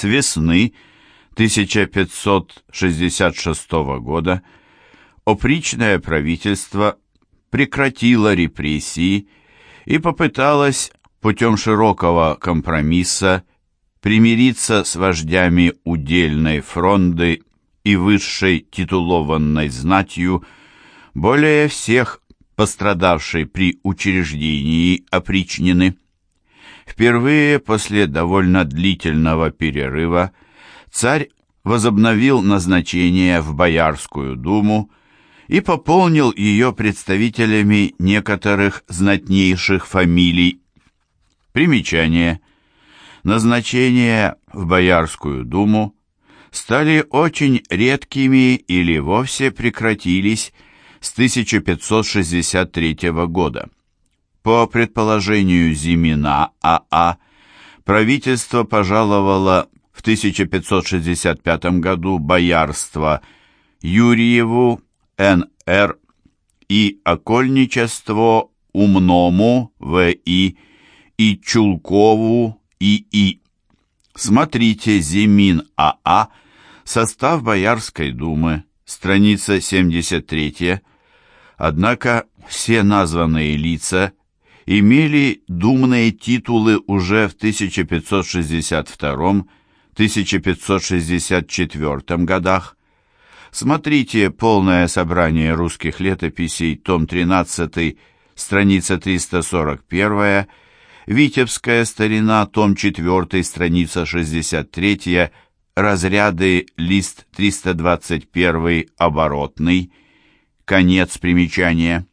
С весны 1566 года опричное правительство прекратило репрессии и попыталось путем широкого компромисса примириться с вождями удельной фронды и высшей титулованной знатью, более всех пострадавшей при учреждении опричнины. Впервые после довольно длительного перерыва царь возобновил назначение в Боярскую думу и пополнил ее представителями некоторых знатнейших фамилий. Примечание. Назначения в Боярскую думу стали очень редкими или вовсе прекратились с 1563 года. По предположению Зимина А.А., правительство пожаловало в 1565 году боярство Юрьеву Н.Р. и окольничество Умному В.И. и Чулкову И.И. Смотрите Зимин А.А. Состав Боярской думы, страница 73. Однако все названные лица имели думные титулы уже в 1562-1564 годах. Смотрите полное собрание русских летописей, том 13, страница 341, Витебская старина, том 4, страница 63, разряды, лист 321, оборотный, конец примечания.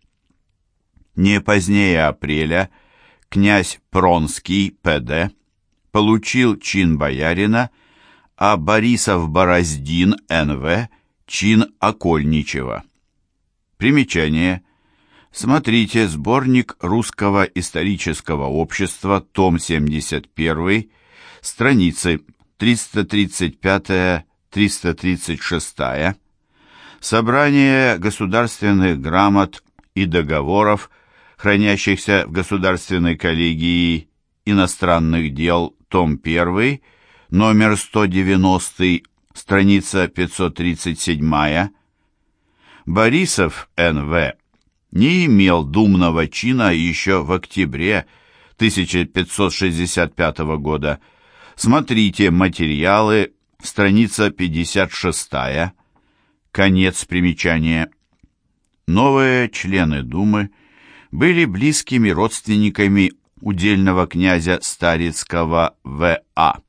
Не позднее апреля князь Пронский, П.Д., получил чин боярина, а Борисов-Бороздин, Н.В., чин окольничего. Примечание. Смотрите сборник Русского исторического общества, том 71, страницы 335-336, собрание государственных грамот и договоров хранящихся в Государственной коллегии иностранных дел, том 1, номер 190, страница 537. Борисов Н.В. не имел думного чина еще в октябре 1565 года. Смотрите материалы, страница 56. Конец примечания. Новые члены Думы – были близкими родственниками удельного князя Старицкого В.А.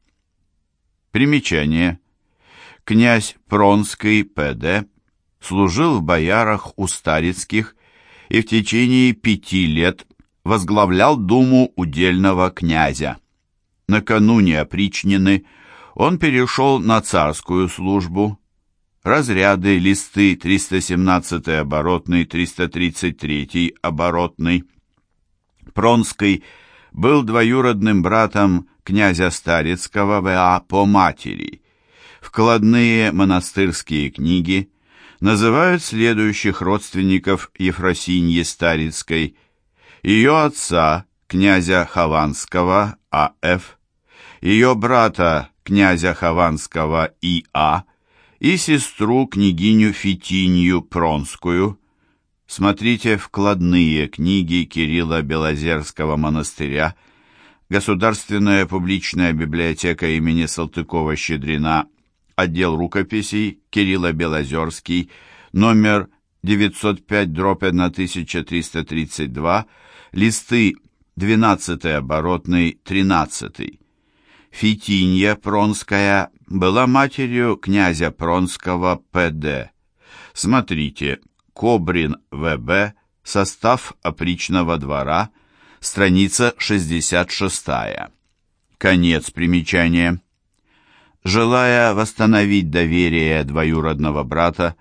Примечание. Князь Пронский П.Д. служил в боярах у Старицких и в течение пяти лет возглавлял думу удельного князя. Накануне опричнины он перешел на царскую службу, разряды, листы 317 оборотный, 333 оборотный. Пронский был двоюродным братом князя Старицкого В.А. по матери. Вкладные монастырские книги называют следующих родственников Ефросиньи Старицкой, ее отца, князя Хованского А.Ф., ее брата, князя Хованского И.А., и сестру княгиню Фитинью Пронскую. Смотрите вкладные книги Кирилла Белозерского монастыря, Государственная публичная библиотека имени Салтыкова-Щедрина, отдел рукописей Кирилла Белозерский, номер 905 дробь 1332, листы 12 оборотный 13. Фитинья Пронская была матерью князя Пронского П.Д. Смотрите, Кобрин В.Б., состав опричного двора, страница 66. Конец примечания. Желая восстановить доверие двоюродного брата,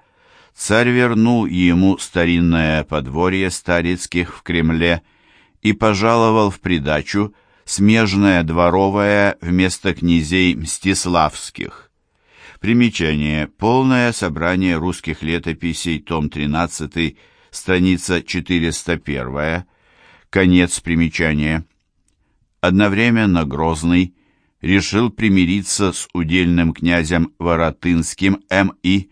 царь вернул ему старинное подворье Старицких в Кремле и пожаловал в придачу смежное дворовое вместо князей Мстиславских. Примечание. Полное собрание русских летописей, том 13, страница 401. Конец примечания. Одновременно Грозный решил примириться с удельным князем Воротынским М.И.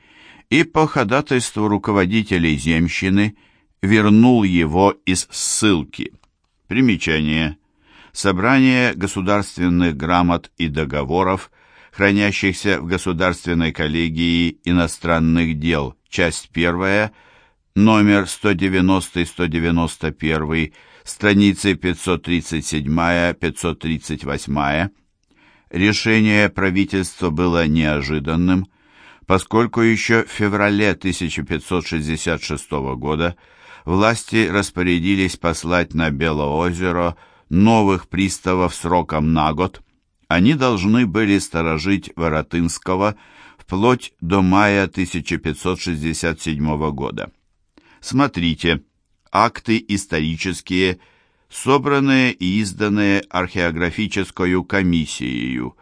и по ходатайству руководителей земщины вернул его из ссылки. Примечание. Собрание государственных грамот и договоров, хранящихся в Государственной коллегии иностранных дел, часть первая, номер 190-191, страницы 537-538. Решение правительства было неожиданным, поскольку еще в феврале 1566 года власти распорядились послать на Белоозеро новых приставов сроком на год. Они должны были сторожить Воротынского вплоть до мая 1567 года. Смотрите, акты исторические, собранные и изданные археографическую комиссией,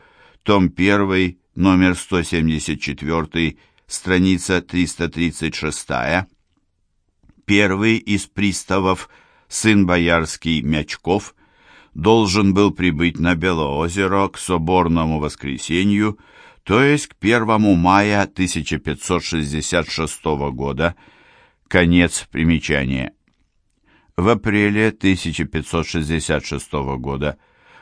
том 1, номер 174, страница 336, первый из приставов, сын боярский Мячков, должен был прибыть на Белоозеро к соборному воскресенью, то есть к 1 мая 1566 года, конец примечания. В апреле 1566 года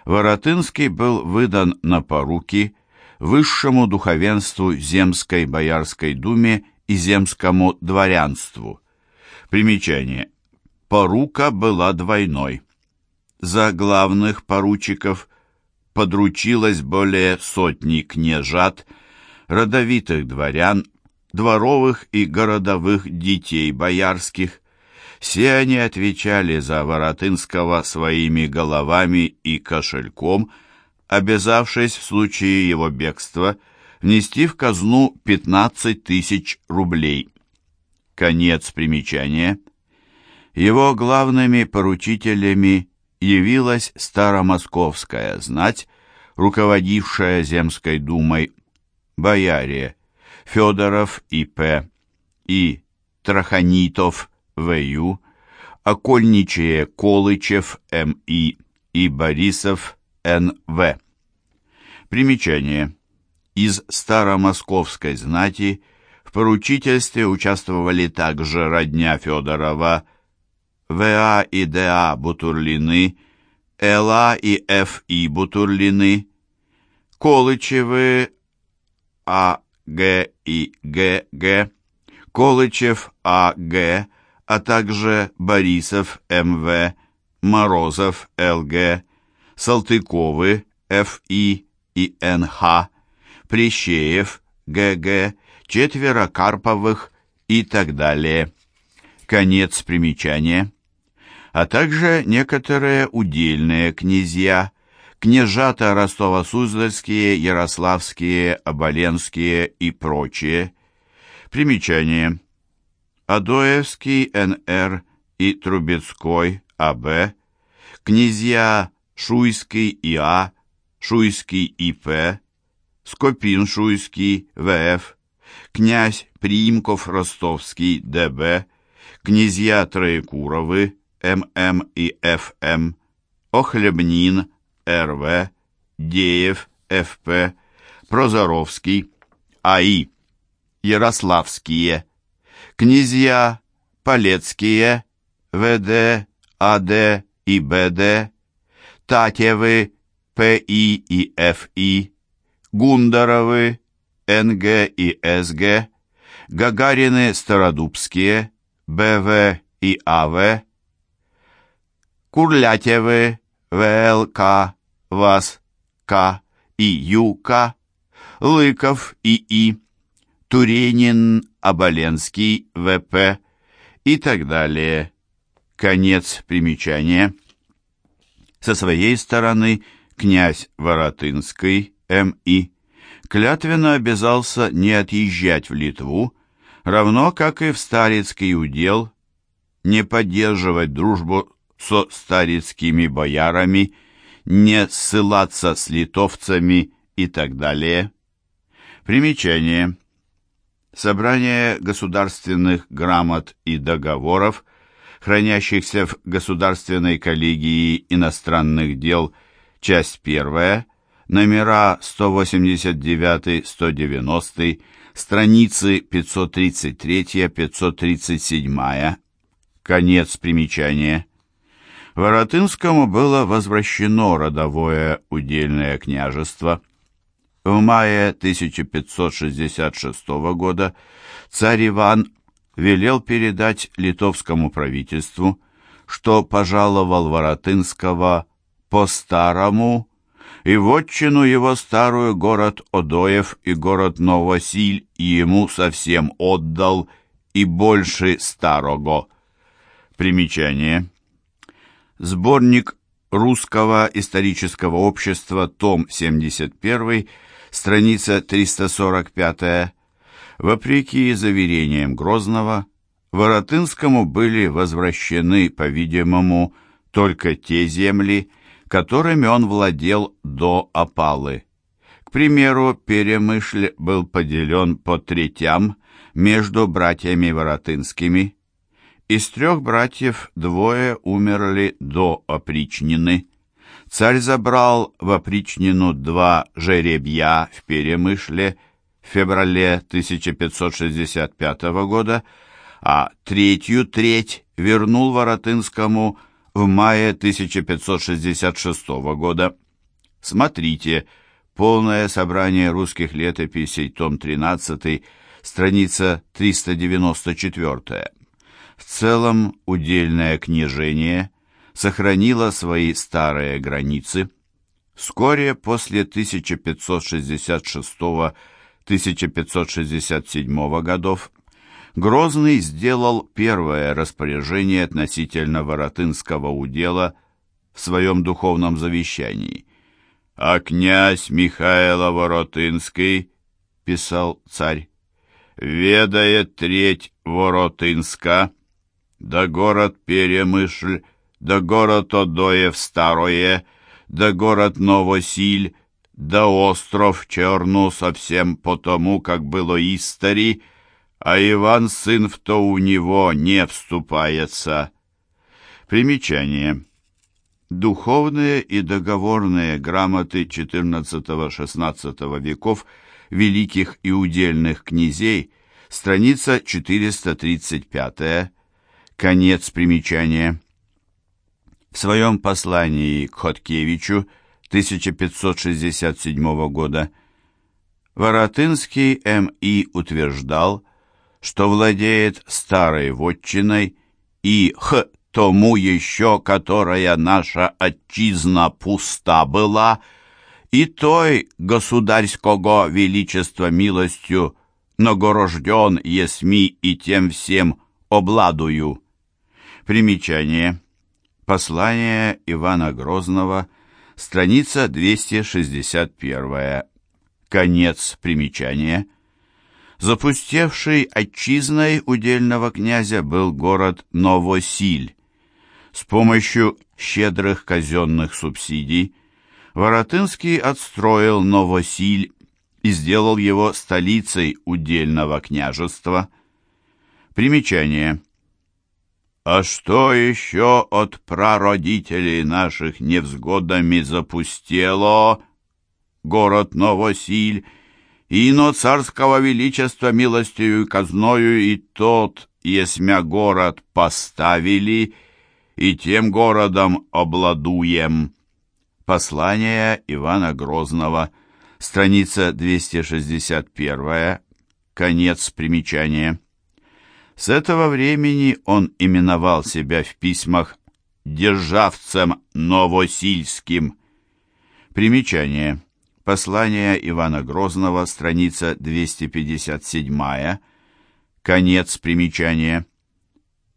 Воротынский был выдан на поруки высшему духовенству Земской Боярской думе и земскому дворянству. Примечание. Порука была двойной. За главных поручиков подручилось более сотни княжат, родовитых дворян, дворовых и городовых детей боярских. Все они отвечали за Воротынского своими головами и кошельком, обязавшись в случае его бегства внести в казну 15 тысяч рублей. Конец примечания. Его главными поручителями явилась старомосковская знать, руководившая Земской думой, бояре Федоров И.П. и Траханитов В.Ю., окольничие Колычев М.И. и Борисов Н.В. Примечание. Из старомосковской знати в поручительстве участвовали также родня Федорова, В.А. и Д.А. Бутурлины, Л.А. и Ф.И. Бутурлины, Колычевы, А. Г. и Г. Г. Колычев А.Г., а также Борисов М.В., Морозов Л.Г., Салтыковы Ф.И. и Н.Х., Прещеев Г.Г., четверо Карповых и так далее. Конец примечания. А также некоторые удельные князья, княжата Ростово-Суздальские, Ярославские, Оболенские и прочие. Примечание. Адоевский Н.Р. и Трубецкой А.Б., князья Шуйский И.А., Шуйский И.П., Скопин-Шуйский В.Ф., князь Приимков Ростовский Д.Б., князья Троекуровы М.М. и Ф.М., Охлебнин Р.В., Деев Ф.П., Прозоровский А.И., Ярославские, князья Полецкие В.Д., А.Д. и Б.Д., Татьевы П.И. и Ф.И., Гундаровы Н.Г. и С.Г., Гагарины Стародубские, Б.В. и А.В., Курлятевы, В.Л.К., ВАС, К. и Ю.К., Лыков И.И., Туренин, Оболенский, В.П. и так далее. Конец примечания. Со своей стороны князь Воротынский, М.И., клятвенно обязался не отъезжать в Литву, равно как и в Старицкий удел, не поддерживать дружбу со старицкими боярами, не ссылаться с литовцами и так далее. Примечание. Собрание государственных грамот и договоров, хранящихся в Государственной коллегии иностранных дел, часть первая, номера 189-190, страницы 533-537, конец примечания. Воротынскому было возвращено родовое удельное княжество. В мае 1566 года царь Иван велел передать литовскому правительству, что пожаловал Воротынского по-старому и вотчину его старую город Одоев и город Новосиль ему совсем отдал и больше старого. Примечание. Сборник Русского исторического общества, том 71, страница 345. Вопреки заверениям Грозного, Воротынскому были возвращены, по-видимому, только те земли, которыми он владел до опалы. К примеру, Перемышль был поделен по третям между братьями Воротынскими. Из трех братьев двое умерли до опричнины. Царь забрал в опричнину два жеребья в Перемышле в феврале 1565 года, а третью треть вернул Воротынскому – в мае 1566 года. Смотрите, полное собрание русских летописей, том 13, страница 394. В целом удельное княжение сохранило свои старые границы. Вскоре после 1566-1567 годов Грозный сделал первое распоряжение относительно Воротынского удела в своем духовном завещании. «А князь Михаила Воротынский, — писал царь, — ведает треть Воротынска, да город Перемышль, да город Одоев Старое, да город Новосиль, да остров Черну совсем потому, как было истори, а Иван, сын в то у него, не вступается. Примечание. Духовные и договорные грамоты XIV-XVI веков великих и удельных князей, страница 435, конец примечания. В своем послании к Хоткевичу 1567 года Воротынский М.И. утверждал, что владеет старой вотчиной, и х тому еще, которая наша отчизна пуста была, и той государского величества милостью нагорожден есми и тем всем обладую. Примечание. Послание Ивана Грозного, страница 261. Конец примечания. Запустевший отчизной удельного князя был город Новосиль. С помощью щедрых казенных субсидий Воротынский отстроил Новосиль и сделал его столицей удельного княжества. Примечание. А что еще от прародителей наших невзгодами запустело город Новосиль, Ино царского величества милостью и казною и тот, есмя город поставили, и тем городом обладуем. Послание Ивана Грозного, страница 261, конец примечания. С этого времени он именовал себя в письмах «державцем Новосильским». Примечание. Послание Ивана Грозного, страница 257, конец примечания.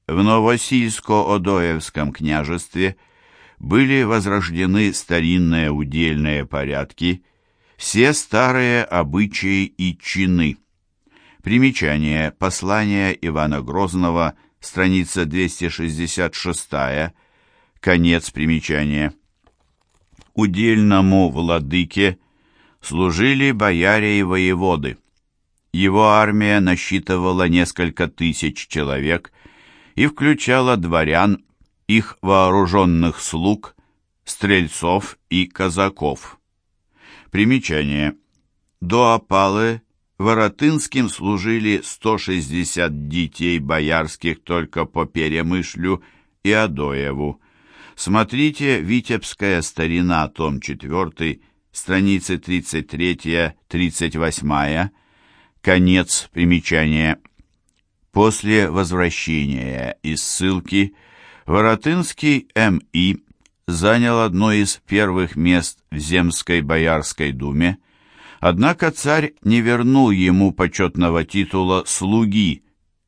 В Новосильско-Одоевском княжестве были возрождены старинные удельные порядки, все старые обычаи и чины. Примечание. Послание Ивана Грозного, страница 266, конец примечания. Удельному владыке служили бояре и воеводы. Его армия насчитывала несколько тысяч человек и включала дворян, их вооруженных слуг, стрельцов и казаков. Примечание. До опалы Воротынским служили 160 детей боярских только по Перемышлю и Адоеву. Смотрите «Витебская старина», том 4, страницы 33-38, конец примечания. После возвращения из ссылки Воротынский М.И. занял одно из первых мест в Земской Боярской думе, однако царь не вернул ему почетного титула «слуги»,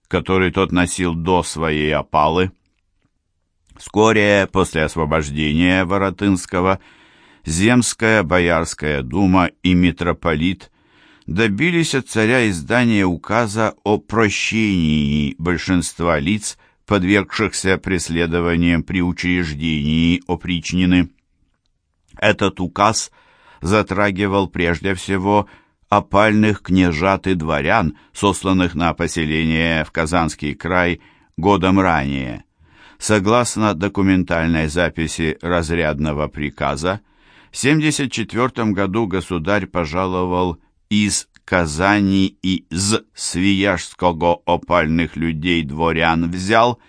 который тот носил до своей опалы. Вскоре после освобождения Воротынского Земская Боярская дума и митрополит добились от царя издания указа о прощении большинства лиц, подвергшихся преследованиям при учреждении опричнины. Этот указ затрагивал прежде всего опальных княжат и дворян, сосланных на поселение в Казанский край годом ранее. Согласно документальной записи разрядного приказа, в 1974 году государь пожаловал из Казани и з Свияжского опальных людей дворян взял,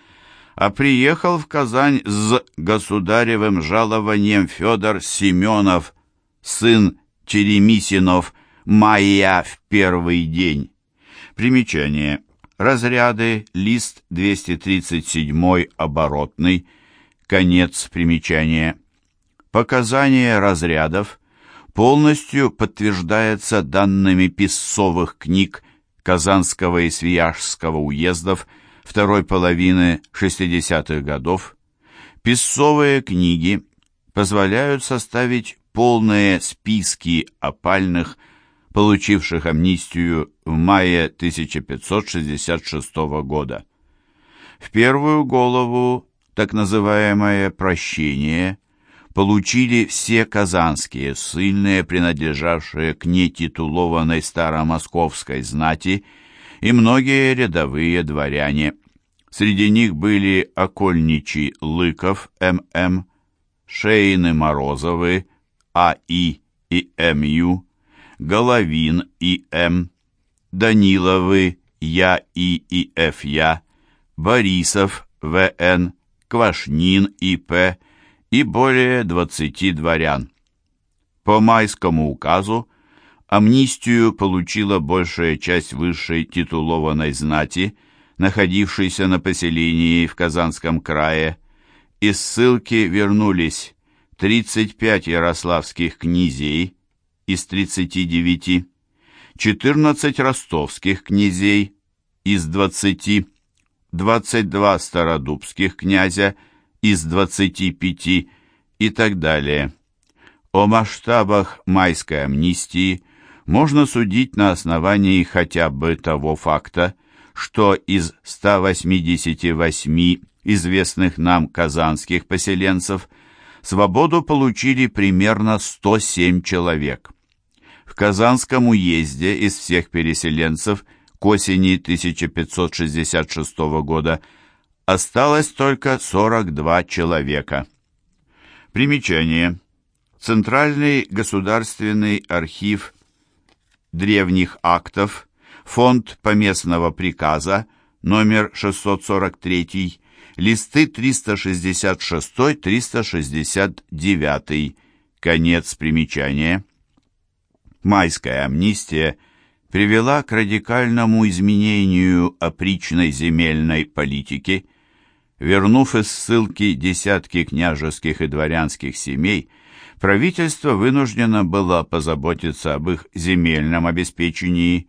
а приехал в Казань с государевым жалованием Федор Семенов, сын Черемисинов, мая в первый день. Примечание. Разряды, лист 237 оборотный, конец примечания. Показания разрядов полностью подтверждается данными писцовых книг Казанского и Свияжского уездов второй половины 60-х годов. Писцовые книги позволяют составить полные списки опальных, получивших амнистию в мае 1566 года. В первую голову так называемое «прощение» получили все казанские ссыльные, принадлежавшие к нетитулованной старомосковской знати, и многие рядовые дворяне. Среди них были окольничий Лыков М.М., Шейны Морозовы А.И. и М.Ю., Головин И.М., Даниловы Я.И. и Ф.Я., Борисов В.Н., Квашнин И.П., и более 20 дворян. По майскому указу амнистию получила большая часть высшей титулованной знати, находившейся на поселении в Казанском крае. Из ссылки вернулись 35 ярославских князей из 39, 14 ростовских князей из 20, 22 стародубских князя из 25 и так далее. О масштабах майской амнистии можно судить на основании хотя бы того факта, что из 188 известных нам казанских поселенцев свободу получили примерно 107 человек. В Казанском уезде из всех переселенцев к осени 1566 года – Осталось только 42 человека. Примечание. Центральный государственный архив древних актов, фонд поместного приказа, номер 643, листы 366-369, конец примечания. Майская амнистия привела к радикальному изменению опричной земельной политики – Вернув из ссылки десятки княжеских и дворянских семей, правительство вынуждено было позаботиться об их земельном обеспечении.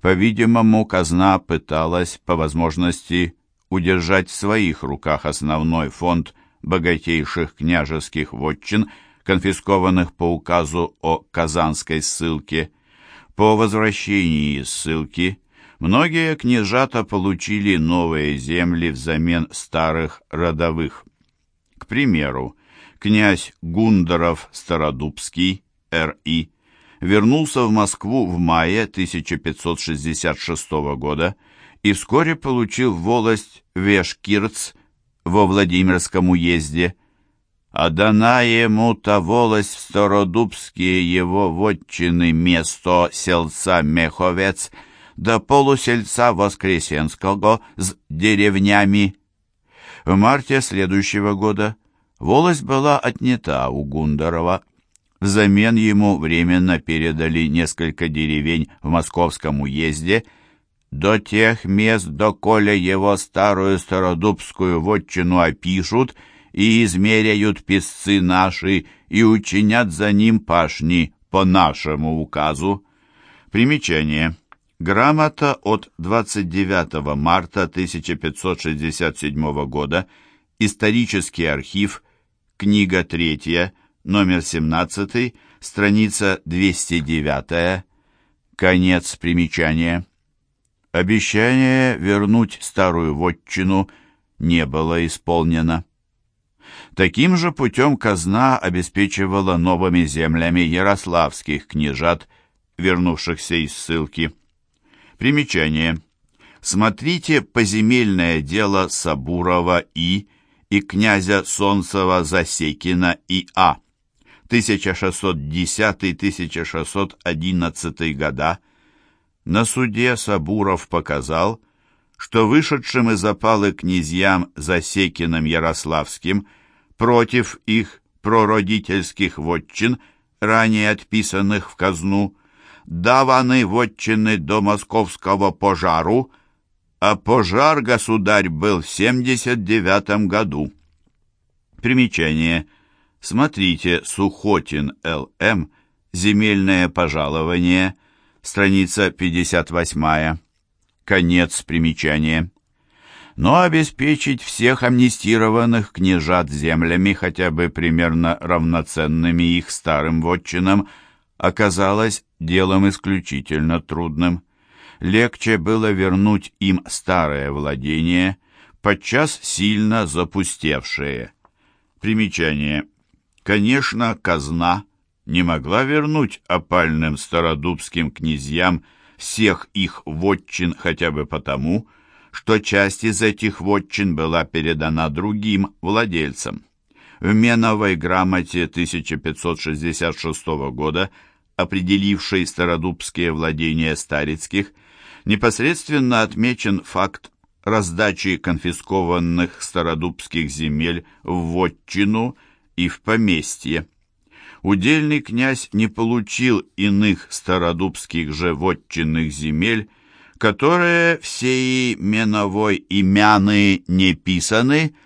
По-видимому, казна пыталась, по возможности, удержать в своих руках основной фонд богатейших княжеских вотчин, конфискованных по указу о Казанской ссылке. По возвращении из ссылки Многие княжата получили новые земли взамен старых родовых. К примеру, князь Гундаров Стародубский, Р.И., вернулся в Москву в мае 1566 года и вскоре получил волость Вешкирц во Владимирском уезде. а дана ему та волость в Стародубские его вотчины место селца Меховец до полусельца Воскресенского с деревнями. В марте следующего года волость была отнята у Гундарова. Взамен ему временно передали несколько деревень в Московском уезде до тех мест, доколе его старую стародубскую вотчину опишут — и измеряют песцы наши, и учинят за ним пашни по нашему указу. Примечание. Грамота от 29 марта 1567 года, исторический архив, книга 3, номер 17, страница 209, конец примечания. Обещание вернуть старую вотчину не было исполнено. Таким же путем казна обеспечивала новыми землями ярославских княжат, вернувшихся из ссылки. Примечание. Смотрите поземельное дело Сабурова И и князя Солнцева Засекина И.А. 1610-1611 года. На суде Сабуров показал, что вышедшим из опалы князьям Засекиным Ярославским против их прородительских вотчин, ранее отписанных в казну, даваны вотчины до московского пожару, а пожар, государь, был в 79 году. Примечание. Смотрите Сухотин Л.М. Земельное пожалование. Страница 58. Конец примечания. Но обеспечить всех амнистированных княжат землями хотя бы примерно равноценными их старым вотчинам оказалось делом исключительно трудным. Легче было вернуть им старое владение, подчас сильно запустевшее. Примечание. Конечно, казна не могла вернуть опальным стародубским князьям всех их вотчин хотя бы потому, что часть из этих вотчин была передана другим владельцам. В Меновой грамоте 1566 года, определившей стародубские владения Старицких, непосредственно отмечен факт раздачи конфискованных стародубских земель в вотчину и в поместье удельный князь не получил иных стародубских же вотчинных земель, которые всеи меновой и мяны не писаны,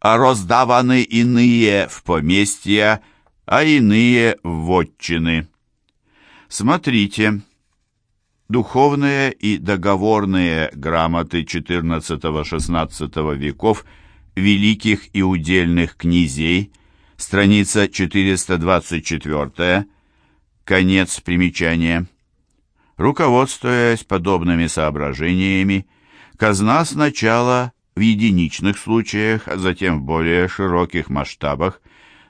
а раздаваны иные в поместья, а иные в вотчины. Смотрите, духовные и договорные грамоты XIV-XVI веков великих и удельных князей – страница 424, конец примечания. Руководствуясь подобными соображениями, казна сначала в единичных случаях, а затем в более широких масштабах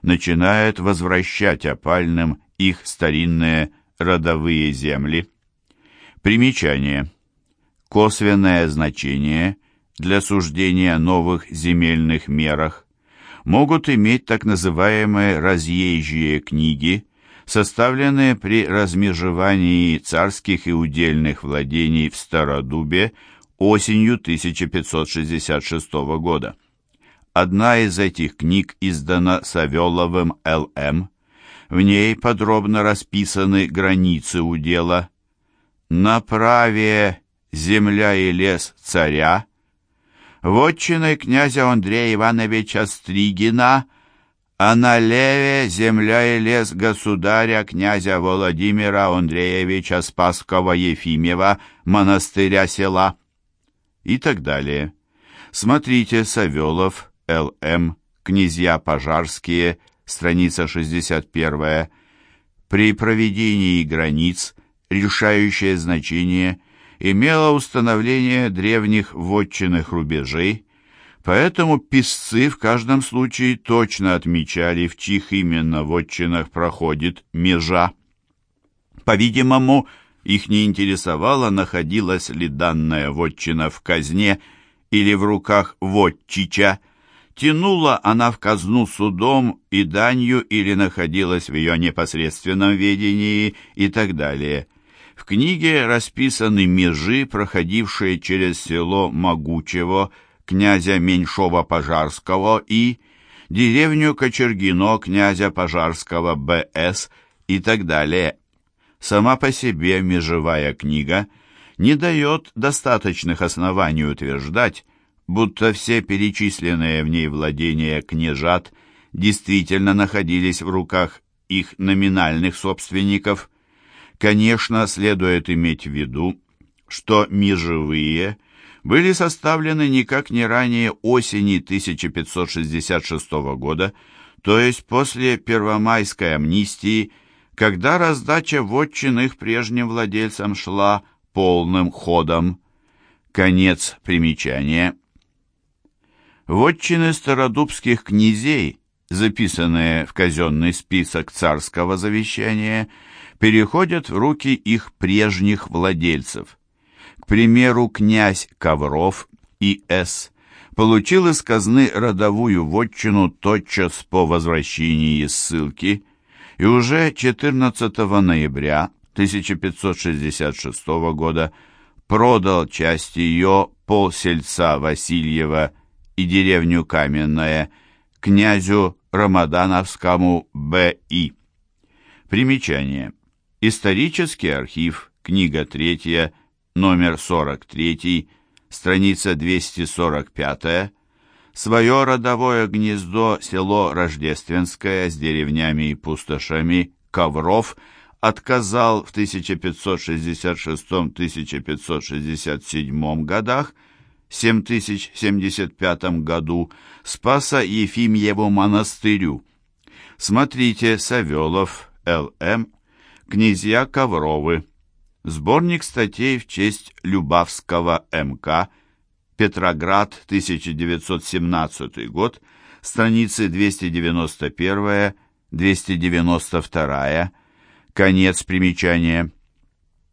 начинает возвращать опальным их старинные родовые земли. Примечание. Косвенное значение для суждения новых земельных мерах могут иметь так называемые разъезжие книги, составленные при размежевании царских и удельных владений в Стародубе осенью 1566 года. Одна из этих книг издана Савеловым Л.М. В ней подробно расписаны границы удела. На праве земля и лес царя, вотчиной князя Андрея Ивановича Стригина, а на леве земля и лес государя князя Владимира Андреевича Спасского-Ефимева, монастыря села и так далее. Смотрите Савелов, Л.М., князья Пожарские, страница 61. При проведении границ решающее значение – имело установление древних вотчинных рубежей, поэтому писцы в каждом случае точно отмечали, в чьих именно вотчинах проходит межа. По-видимому, их не интересовало, находилась ли данная вотчина в казне или в руках вотчича, тянула она в казну судом и данью или находилась в ее непосредственном ведении и так далее. В книге расписаны межи, проходившие через село Могучего, князя Меньшова-Пожарского и деревню Кочергино, князя Пожарского Б.С. и так далее. Сама по себе межевая книга не дает достаточных оснований утверждать, будто все перечисленные в ней владения княжат действительно находились в руках их номинальных собственников. Конечно, следует иметь в виду, что межевые были составлены никак не ранее осени 1566 года, то есть после Первомайской амнистии, когда раздача вотчин их прежним владельцам шла полным ходом. Конец примечания. Вотчины стародубских князей, записанные в казенный список царского завещания, переходят в руки их прежних владельцев. К примеру, князь Ковров И.С. получил из казны родовую вотчину тотчас по возвращении из ссылки, и уже 14 ноября 1566 года продал часть ее полсельца Васильева и деревню Каменное князю Рамадановскому Б.И. Примечание. Исторический архив, книга 3, номер 43, страница 245, свое родовое гнездо село Рождественское с деревнями и пустошами Ковров отказал в 1566-1567 годах 7075 году Спаса Ефимьеву монастырю. Смотрите Савелов, Л.М., Князья Ковровы. Сборник статей в честь Любавского М.К., Петроград, 1917 год, страницы 291-292, конец примечания.